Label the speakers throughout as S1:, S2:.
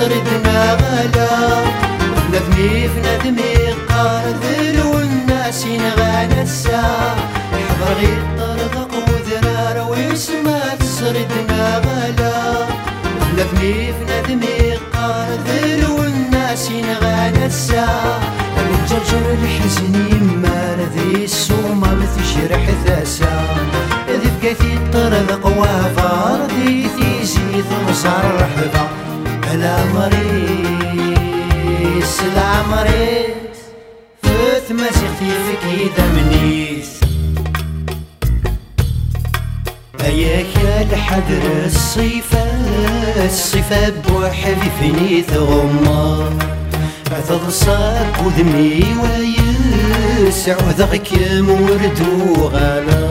S1: يسرد ما غلا ندمي في ندمي قار ذلو الناس السا حضر غير طرق وذرار ويسمى تسرد ما غلا ندمي في ندمي قار ذلو الناس السا من جرجر الحزن يما ذي السومة مثشرح ثاسا إذ بقيتي الطرق وافار ذي ثيزي ثمصار رحبه عمري سل عمري فت مسيختي فيك دمنيس أياك الحدر الصيفة الصيفة بوحدي فيني تغمر أتضصك ودمي ويسع يا مورد وغلا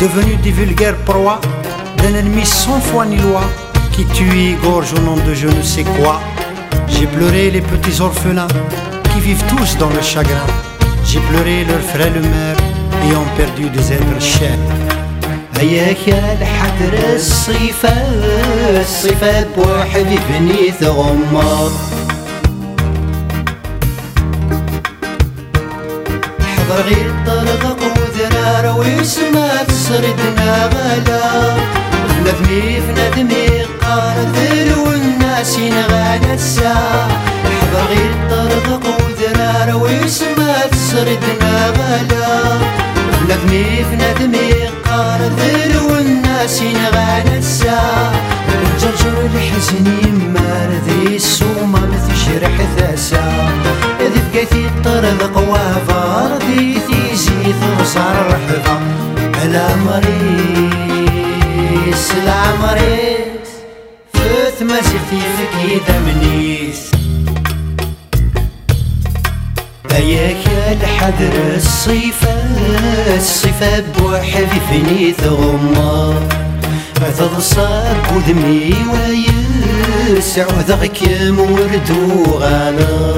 S2: devenus des vulgaires proies d'un ennemi sans foi ni loi qui tue et gorge au nom de je ne sais quoi. J'ai pleuré les petits orphelins qui vivent tous dans le chagrin. J'ai pleuré leurs frères le maire, et perdu des êtres chers.
S1: سردنا غلا ندمي في ندمي قادر والناس ينغانا الساعة حضر غير طرد وذرار ويسمى سردنا غلا ندمي في ندمي قادر والناس ينغانا الساعة جرجر الحزن يمار ذي السومة مثل شرح ثاسا ذي بقيتي طرد قوافا العمريس العمريس فوت مسيختي فيك منيس اياك يا الحدر الصيفة الصيفة بوحدي فيني تغمر تضصاب ودمي ويسع
S2: ذغك يا مورد وغنار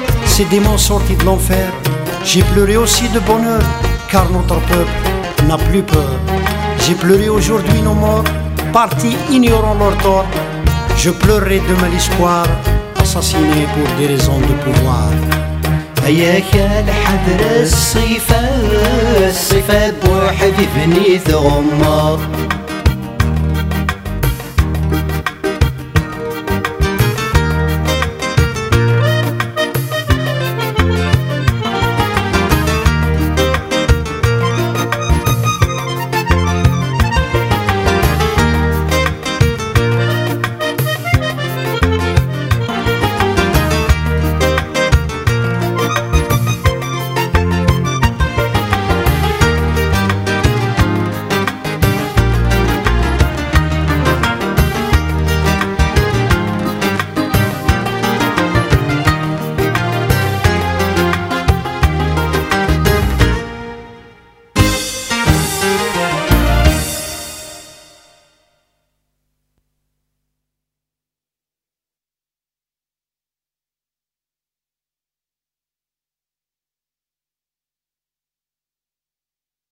S2: ces démons sortis de l'enfer. J'ai pleuré aussi de bonheur, car notre peuple n'a plus peur. J'ai pleuré aujourd'hui nos morts, partis ignorant leur tort. Je pleurerai mal espoir, assassiné pour des raisons de pouvoir.